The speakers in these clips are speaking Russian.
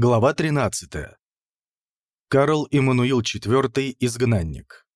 Глава 13. Карл Иммануил IV – изгнанник.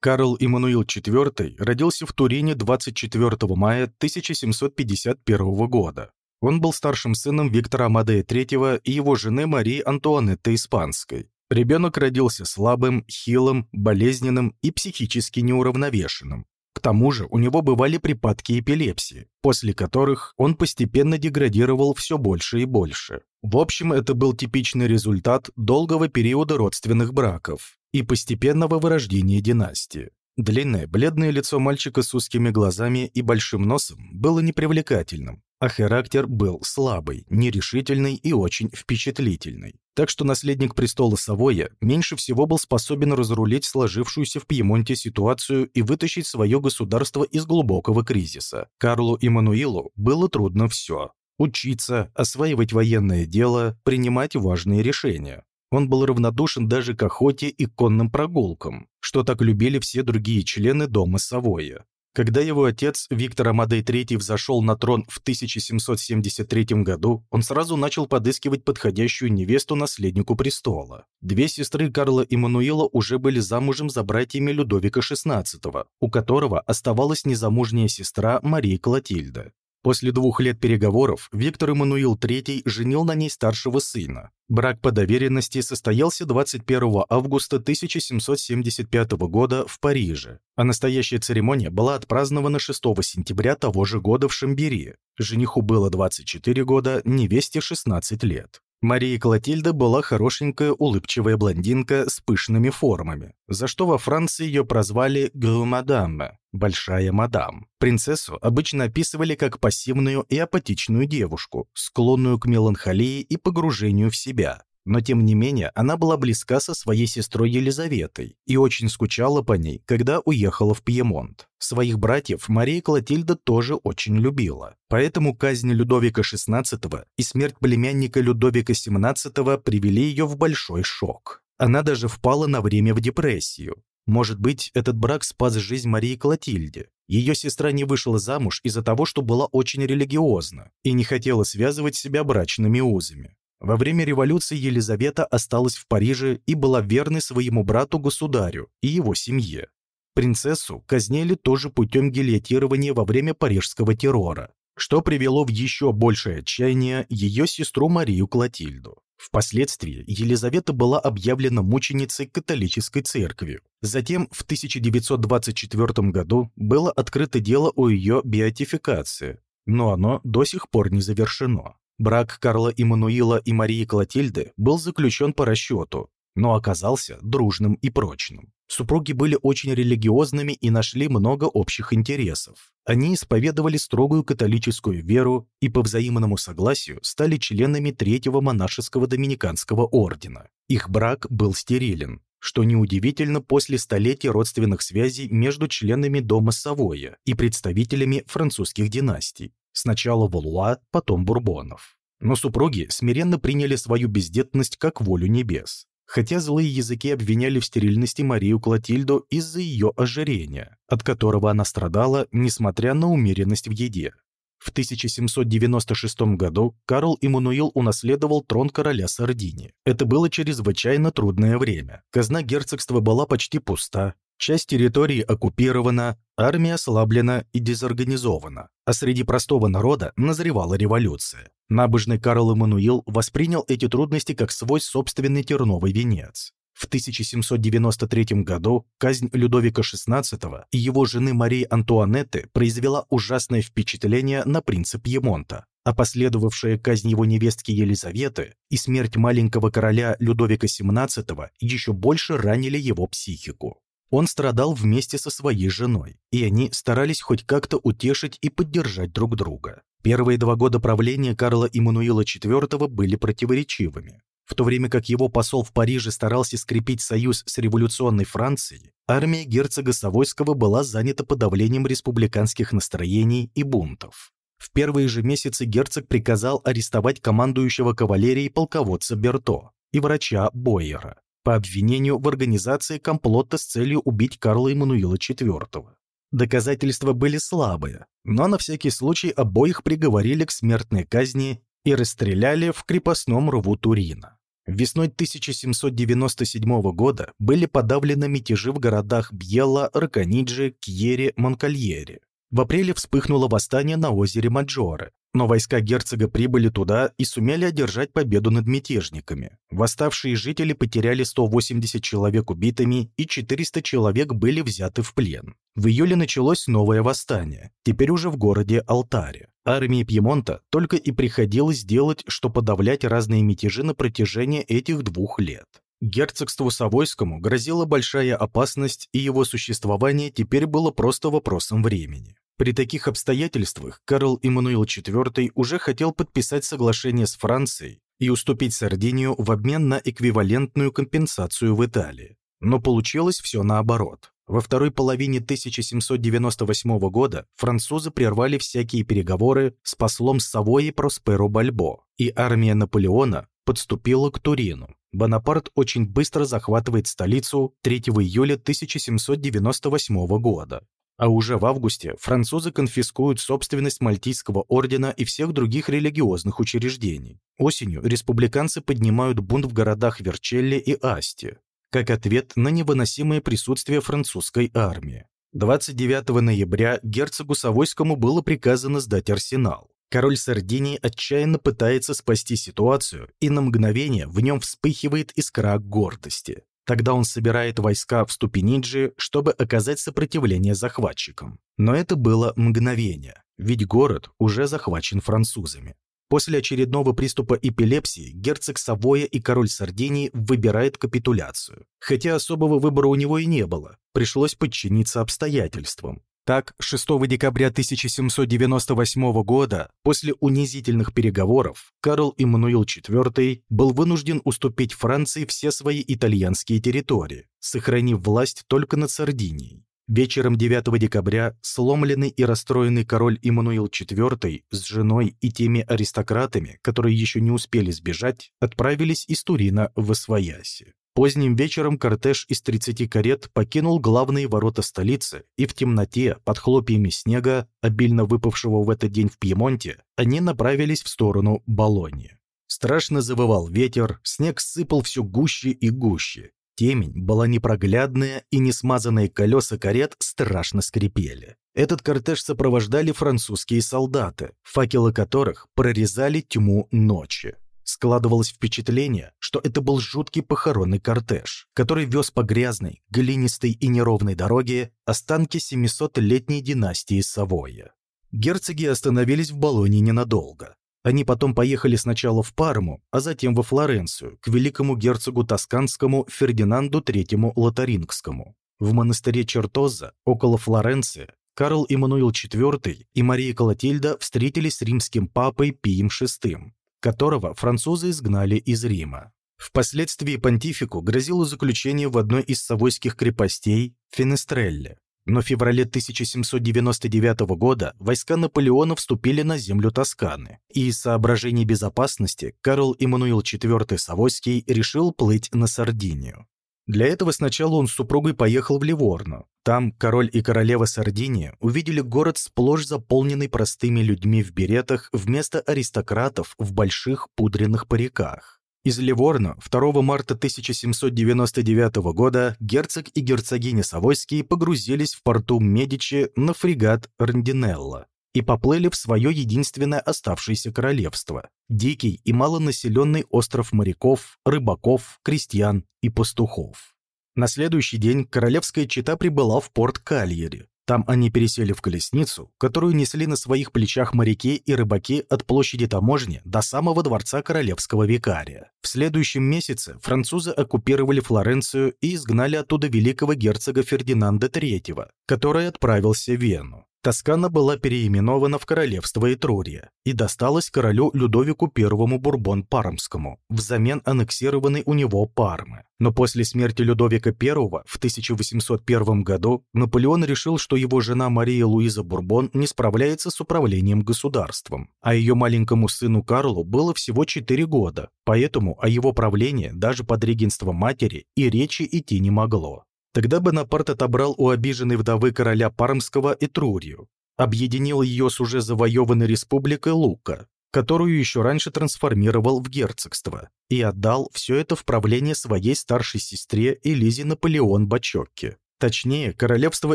Карл Иммануил IV родился в Турине 24 мая 1751 года. Он был старшим сыном Виктора Амадея III и его жены Марии Антуанетты Испанской. Ребенок родился слабым, хилым, болезненным и психически неуравновешенным. К тому же у него бывали припадки эпилепсии, после которых он постепенно деградировал все больше и больше. В общем, это был типичный результат долгого периода родственных браков и постепенного вырождения династии. Длинное, бледное лицо мальчика с узкими глазами и большим носом было непривлекательным, а характер был слабый, нерешительный и очень впечатлительный. Так что наследник престола Савоя меньше всего был способен разрулить сложившуюся в Пьемонте ситуацию и вытащить свое государство из глубокого кризиса. Карлу и Мануилу было трудно все. Учиться, осваивать военное дело, принимать важные решения. Он был равнодушен даже к охоте и конным прогулкам, что так любили все другие члены дома Савоя. Когда его отец Виктор Амадей III взошел на трон в 1773 году, он сразу начал подыскивать подходящую невесту наследнику престола. Две сестры Карла и Мануила уже были замужем за братьями Людовика XVI, у которого оставалась незамужняя сестра Мария Клотильда. После двух лет переговоров Виктор Эммануил III женил на ней старшего сына. Брак по доверенности состоялся 21 августа 1775 года в Париже, а настоящая церемония была отпразднована 6 сентября того же года в Шамбери. Жениху было 24 года, невесте 16 лет. Мария Клотильда была хорошенькая, улыбчивая блондинка с пышными формами, за что во Франции ее прозвали «Гру-мадам» – «большая мадам». Принцессу обычно описывали как пассивную и апатичную девушку, склонную к меланхолии и погружению в себя, но тем не менее она была близка со своей сестрой Елизаветой и очень скучала по ней, когда уехала в Пьемонт. Своих братьев Мария Клотильда тоже очень любила. Поэтому казнь Людовика XVI и смерть племянника Людовика XVII привели ее в большой шок. Она даже впала на время в депрессию. Может быть, этот брак спас жизнь Марии Клотильде. Ее сестра не вышла замуж из-за того, что была очень религиозна и не хотела связывать себя брачными узами. Во время революции Елизавета осталась в Париже и была верной своему брату-государю и его семье. Принцессу казнили тоже путем гильотирования во время парижского террора, что привело в еще большее отчаяние ее сестру Марию Клотильду. Впоследствии Елизавета была объявлена мученицей католической церкви. Затем в 1924 году было открыто дело о ее беатификации, но оно до сих пор не завершено. Брак Карла Иммануила и Марии Клотильды был заключен по расчету, но оказался дружным и прочным. Супруги были очень религиозными и нашли много общих интересов. Они исповедовали строгую католическую веру и по взаимному согласию стали членами Третьего монашеского доминиканского ордена. Их брак был стерилен, что неудивительно после столетия родственных связей между членами дома Савоя и представителями французских династий. Сначала Валуа, потом Бурбонов. Но супруги смиренно приняли свою бездетность как волю небес. Хотя злые языки обвиняли в стерильности Марию Клотильду из-за ее ожирения, от которого она страдала, несмотря на умеренность в еде. В 1796 году Карл Иммануил унаследовал трон короля Сардинии. Это было чрезвычайно трудное время. Казна герцогства была почти пуста, Часть территории оккупирована, армия ослаблена и дезорганизована, а среди простого народа назревала революция. Набожный Карл Эммануил воспринял эти трудности как свой собственный терновый венец. В 1793 году казнь Людовика XVI и его жены Марии Антуанетты произвела ужасное впечатление на принца Пьемонта, а последовавшая казнь его невестки Елизаветы и смерть маленького короля Людовика XVII еще больше ранили его психику. Он страдал вместе со своей женой, и они старались хоть как-то утешить и поддержать друг друга. Первые два года правления Карла Иммануила IV были противоречивыми. В то время как его посол в Париже старался скрепить союз с революционной Францией, армия герцога Савойского была занята подавлением республиканских настроений и бунтов. В первые же месяцы герцог приказал арестовать командующего кавалерией полководца Берто и врача Бойера по обвинению в организации комплота с целью убить Карла Эммануила IV. Доказательства были слабые, но на всякий случай обоих приговорили к смертной казни и расстреляли в крепостном рву Турина. Весной 1797 года были подавлены мятежи в городах Бьелла, Раконидже, Кьере, Монкальере. В апреле вспыхнуло восстание на озере Маджоре, но войска герцога прибыли туда и сумели одержать победу над мятежниками. Восставшие жители потеряли 180 человек убитыми и 400 человек были взяты в плен. В июле началось новое восстание, теперь уже в городе Алтаре. Армии Пьемонта только и приходилось делать, что подавлять разные мятежи на протяжении этих двух лет. Герцогству Савойскому грозила большая опасность, и его существование теперь было просто вопросом времени. При таких обстоятельствах Карл Иммануил IV уже хотел подписать соглашение с Францией и уступить Сардинию в обмен на эквивалентную компенсацию в Италии. Но получилось все наоборот. Во второй половине 1798 года французы прервали всякие переговоры с послом Савойи Просперо Бальбо, и армия Наполеона подступила к Турину. Бонапарт очень быстро захватывает столицу 3 июля 1798 года. А уже в августе французы конфискуют собственность Мальтийского ордена и всех других религиозных учреждений. Осенью республиканцы поднимают бунт в городах Верчелле и Асти как ответ на невыносимое присутствие французской армии. 29 ноября герцогу Савойскому было приказано сдать арсенал. Король Сардинии отчаянно пытается спасти ситуацию, и на мгновение в нем вспыхивает искра гордости. Тогда он собирает войска в Ступениджи, чтобы оказать сопротивление захватчикам. Но это было мгновение, ведь город уже захвачен французами. После очередного приступа эпилепсии герцог Савоя и король Сардинии выбирает капитуляцию. Хотя особого выбора у него и не было, пришлось подчиниться обстоятельствам. Так, 6 декабря 1798 года, после унизительных переговоров, Карл Иммануил IV был вынужден уступить Франции все свои итальянские территории, сохранив власть только над Сардинией. Вечером 9 декабря сломленный и расстроенный король Иммануил IV с женой и теми аристократами, которые еще не успели сбежать, отправились из Турина в Освояси. Поздним вечером кортеж из 30 карет покинул главные ворота столицы, и в темноте, под хлопьями снега, обильно выпавшего в этот день в Пьемонте, они направились в сторону Болоньи. Страшно завывал ветер, снег сыпал все гуще и гуще, Темень была непроглядная, и несмазанные колеса карет страшно скрипели. Этот кортеж сопровождали французские солдаты, факелы которых прорезали тьму ночи. Складывалось впечатление, что это был жуткий похоронный кортеж, который вез по грязной, глинистой и неровной дороге останки 700-летней династии Савоя. Герцоги остановились в Болонии ненадолго. Они потом поехали сначала в Парму, а затем во Флоренцию, к великому герцогу Тосканскому Фердинанду III Лотарингскому. В монастыре Чертоза, около Флоренции, Карл Иммануил IV и Мария Колотильда встретились с римским папой Пием VI, которого французы изгнали из Рима. Впоследствии понтифику грозило заключение в одной из савойских крепостей Финестрелле. Но в феврале 1799 года войска Наполеона вступили на землю Тосканы, и из соображений безопасности Карл Иммануил IV Савойский решил плыть на Сардинию. Для этого сначала он с супругой поехал в Ливорно. Там король и королева Сардинии увидели город сплошь заполненный простыми людьми в беретах вместо аристократов в больших пудренных париках. Из Ливорно 2 марта 1799 года герцог и герцогиня Савойские погрузились в порту Медичи на фрегат Рандинелла и поплыли в свое единственное оставшееся королевство – дикий и малонаселенный остров моряков, рыбаков, крестьян и пастухов. На следующий день королевская чета прибыла в порт Кальери, там они пересели в колесницу, которую несли на своих плечах моряки и рыбаки от площади таможни до самого дворца королевского викария. В следующем месяце французы оккупировали Флоренцию и изгнали оттуда великого герцога Фердинанда III, который отправился в Вену. Тоскана была переименована в королевство Этрурия и досталась королю Людовику I Бурбон-Пармскому, взамен аннексированной у него Пармы. Но после смерти Людовика I в 1801 году Наполеон решил, что его жена Мария Луиза Бурбон не справляется с управлением государством, а ее маленькому сыну Карлу было всего 4 года, поэтому о его правлении даже под регенством матери и речи идти не могло. Тогда Бонапарт отобрал у обиженной вдовы короля Пармского Этрурию, объединил ее с уже завоеванной республикой Лука. которую еще раньше трансформировал в герцогство, и отдал все это в правление своей старшей сестре Элизе Наполеон Бачокке. Точнее, королевство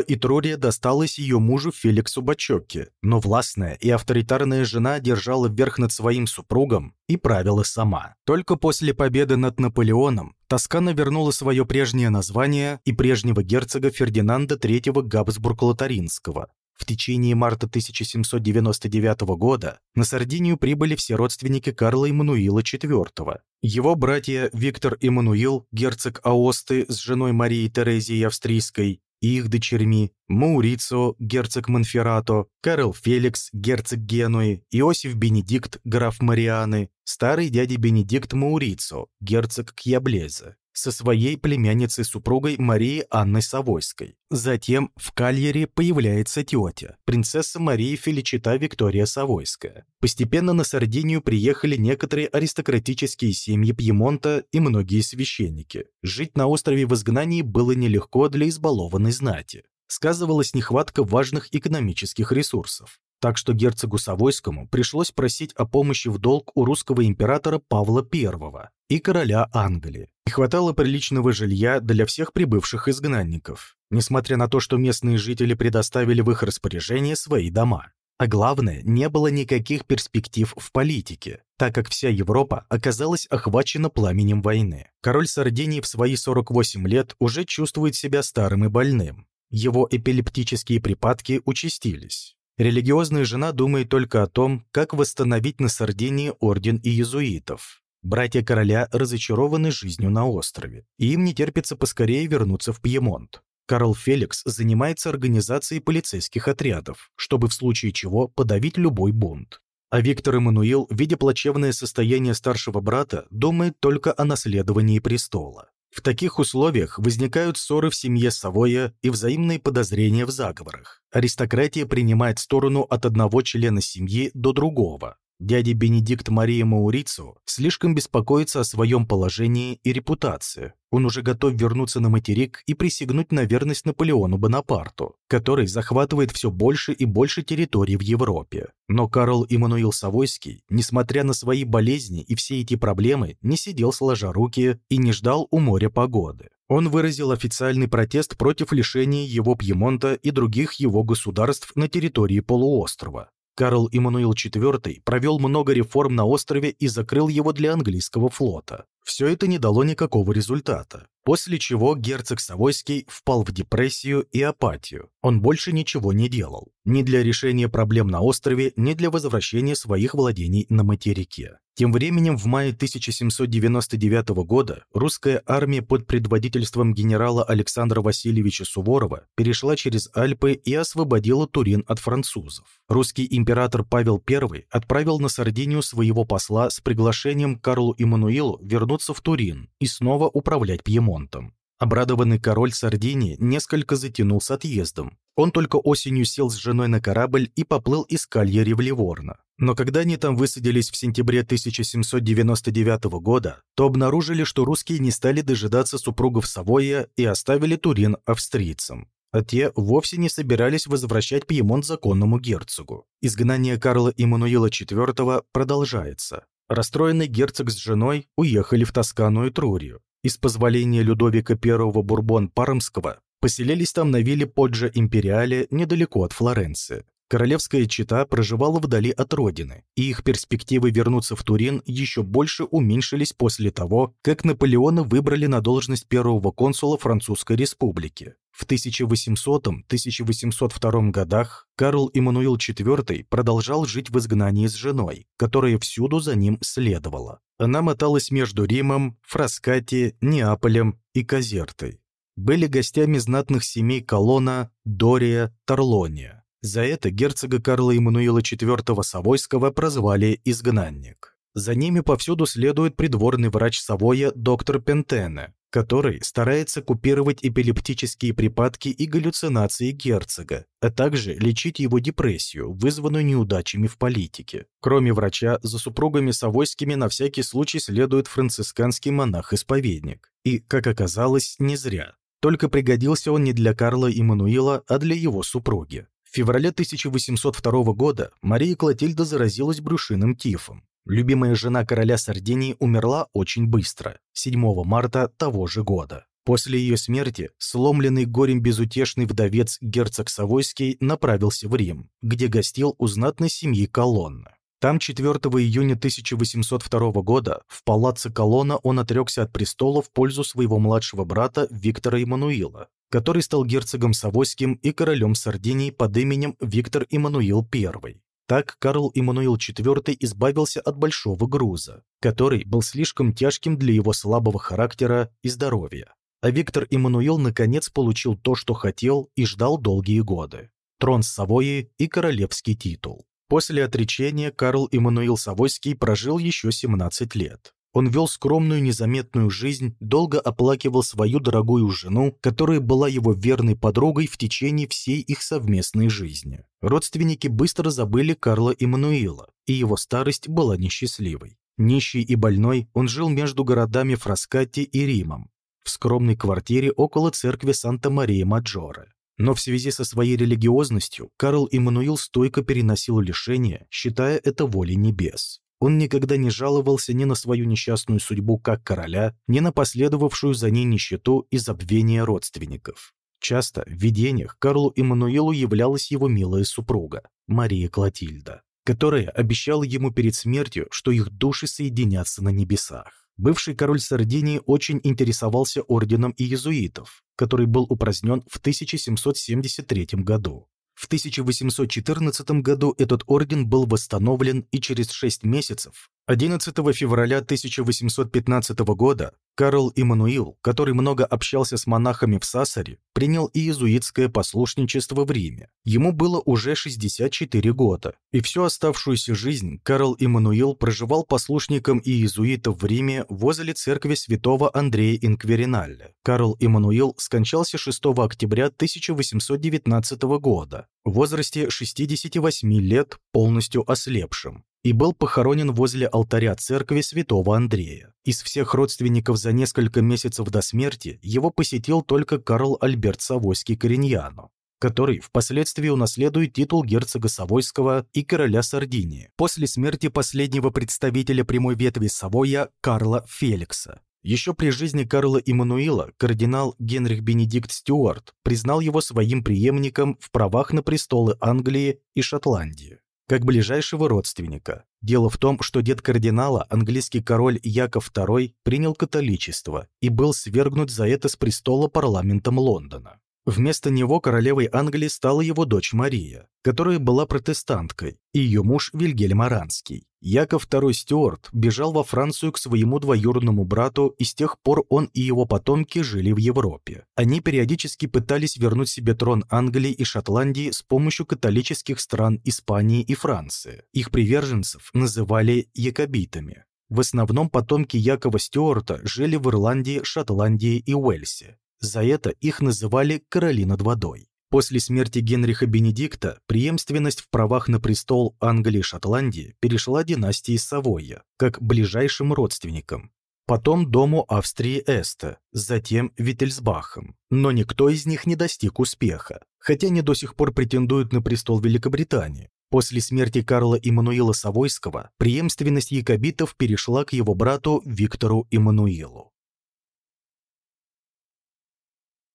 Итрурия досталось ее мужу Феликсу Бачокке, но властная и авторитарная жена держала верх над своим супругом и правила сама. Только после победы над Наполеоном Тоскана вернула свое прежнее название и прежнего герцога Фердинанда III Габсбург-Лотаринского, в течение марта 1799 года на Сардинию прибыли все родственники Карла Эммануила IV. Его братья Виктор Эммануил, герцог Аосты с женой Марией Терезией Австрийской, их дочерьми Маурицио, герцог Монферрато, Карл Феликс, герцог Генуи, Иосиф Бенедикт, граф Марианы, старый дядя Бенедикт Маурицио, герцог Кьяблезе, со своей племянницей-супругой Марией Анной Савойской. Затем в Кальере появляется тетя, принцесса Мария Феличита Виктория Савойская. Постепенно на Сардинию приехали некоторые аристократические семьи Пьемонта и многие священники. Жить на острове в изгнании было нелегко для избалованной знати. Сказывалась нехватка важных экономических ресурсов так что герцогу Савойскому пришлось просить о помощи в долг у русского императора Павла I и короля Англии. Не хватало приличного жилья для всех прибывших изгнанников, несмотря на то, что местные жители предоставили в их распоряжение свои дома. А главное, не было никаких перспектив в политике, так как вся Европа оказалась охвачена пламенем войны. Король Сардинии в свои 48 лет уже чувствует себя старым и больным. Его эпилептические припадки участились. Религиозная жена думает только о том, как восстановить на Сардинии орден иезуитов. Братья короля разочарованы жизнью на острове, и им не терпится поскорее вернуться в Пьемонт. Карл Феликс занимается организацией полицейских отрядов, чтобы в случае чего подавить любой бунт. А Виктор Эммануил, видя плачевное состояние старшего брата, думает только о наследовании престола. В таких условиях возникают ссоры в семье Савоя и взаимные подозрения в заговорах. Аристократия принимает сторону от одного члена семьи до другого. Дядя Бенедикт Мария Маурицу слишком беспокоится о своем положении и репутации. Он уже готов вернуться на материк и присягнуть на верность Наполеону Бонапарту, который захватывает все больше и больше территорий в Европе. Но Карл Иммануил Савойский, несмотря на свои болезни и все эти проблемы, не сидел сложа руки и не ждал у моря погоды. Он выразил официальный протест против лишения его Пьемонта и других его государств на территории полуострова. Карл Иммануил IV провел много реформ на острове и закрыл его для английского флота. Все это не дало никакого результата, после чего герцог Савойский впал в депрессию и апатию. Он больше ничего не делал, ни для решения проблем на острове, ни для возвращения своих владений на материке. Тем временем в мае 1799 года русская армия под предводительством генерала Александра Васильевича Суворова перешла через Альпы и освободила Турин от французов. Русский император Павел I отправил на Сардинию своего посла с приглашением Карлу Иммануилу вернуться в Турин и снова управлять Пьемонтом. Обрадованный король Сардинии несколько затянул с отъездом. Он только осенью сел с женой на корабль и поплыл из Кальери в Ливорно. Но когда они там высадились в сентябре 1799 года, то обнаружили, что русские не стали дожидаться супругов Савоя и оставили Турин австрийцам. А те вовсе не собирались возвращать Пьемонт законному герцогу. Изгнание Карла Иммануила IV продолжается. Расстроенный герцог с женой уехали в Тоскану и Трурию. Из позволения Людовика I Бурбон-Пармского поселились там на вилле Поджа Империале недалеко от Флоренции. Королевская чита проживала вдали от родины, и их перспективы вернуться в Турин еще больше уменьшились после того, как Наполеона выбрали на должность первого консула Французской республики. В 1800-1802 годах Карл Иммануил IV продолжал жить в изгнании с женой, которая всюду за ним следовала. Она моталась между Римом, Фраскати, Неаполем и Казертой. Были гостями знатных семей Колона, Дория, Торлония. За это герцога Карла Эммануила IV Савойского прозвали «изгнанник». За ними повсюду следует придворный врач Савоя доктор Пентене, который старается купировать эпилептические припадки и галлюцинации герцога, а также лечить его депрессию, вызванную неудачами в политике. Кроме врача, за супругами Савойскими на всякий случай следует францисканский монах-исповедник. И, как оказалось, не зря. Только пригодился он не для Карла Иммануила, а для его супруги. В феврале 1802 года Мария Клотильда заразилась брюшиным тифом. Любимая жена короля Сардинии умерла очень быстро, 7 марта того же года. После ее смерти сломленный горем безутешный вдовец герцог Савойский направился в Рим, где гостил у знатной семьи Колонна. Там 4 июня 1802 года в палаце Колонна он отрекся от престола в пользу своего младшего брата Виктора Эммануила, который стал герцогом Савойским и королем Сардинии под именем Виктор Эммануил I. Так Карл Эммануил IV избавился от большого груза, который был слишком тяжким для его слабого характера и здоровья. А Виктор Эммануил наконец получил то, что хотел и ждал долгие годы – трон Савойи и королевский титул. После отречения Карл Эммануил Савойский прожил еще 17 лет. Он вел скромную, незаметную жизнь, долго оплакивал свою дорогую жену, которая была его верной подругой в течение всей их совместной жизни. Родственники быстро забыли Карла Эммануила, и его старость была несчастливой. Нищий и больной, он жил между городами Фраскати и Римом, в скромной квартире около церкви Санта-Мария-Маджоре. Но в связи со своей религиозностью Карл Иммануил стойко переносил лишения, считая это волей небес. Он никогда не жаловался ни на свою несчастную судьбу как короля, ни на последовавшую за ней нищету и забвение родственников. Часто в видениях Карлу Иммануилу являлась его милая супруга, Мария Клотильда, которая обещала ему перед смертью, что их души соединятся на небесах. Бывший король Сардинии очень интересовался орденом иезуитов, который был упразднен в 1773 году. В 1814 году этот орден был восстановлен и через шесть месяцев 11 февраля 1815 года Карл Иммануил, который много общался с монахами в Сассаре, принял иезуитское послушничество в Риме. Ему было уже 64 года, и всю оставшуюся жизнь Карл Иммануил проживал послушником иезуитов в Риме возле церкви святого Андрея Инквериналля. Карл Иммануил скончался 6 октября 1819 года в возрасте 68 лет, полностью ослепшим и был похоронен возле алтаря церкви святого Андрея. Из всех родственников за несколько месяцев до смерти его посетил только Карл Альберт Савойский Кориньяно, который впоследствии унаследует титул герцога Савойского и короля Сардинии после смерти последнего представителя прямой ветви Савоя Карла Феликса. Еще при жизни Карла Иммануила кардинал Генрих Бенедикт Стюарт признал его своим преемником в правах на престолы Англии и Шотландии как ближайшего родственника. Дело в том, что дед кардинала, английский король Яков II, принял католичество и был свергнут за это с престола парламентом Лондона. Вместо него королевой Англии стала его дочь Мария, которая была протестанткой, и ее муж Вильгельм Аранский. Яков II Стюарт бежал во Францию к своему двоюродному брату, и с тех пор он и его потомки жили в Европе. Они периодически пытались вернуть себе трон Англии и Шотландии с помощью католических стран Испании и Франции. Их приверженцев называли якобитами. В основном потомки Якова Стюарта жили в Ирландии, Шотландии и Уэльсе. За это их называли «короли над водой». После смерти Генриха Бенедикта преемственность в правах на престол Англии и Шотландии перешла династии Савойя, как ближайшим родственникам. Потом дому Австрии Эста, затем Виттельсбахом. Но никто из них не достиг успеха, хотя они до сих пор претендуют на престол Великобритании. После смерти Карла Иммануила Савойского преемственность якобитов перешла к его брату Виктору Иммануилу.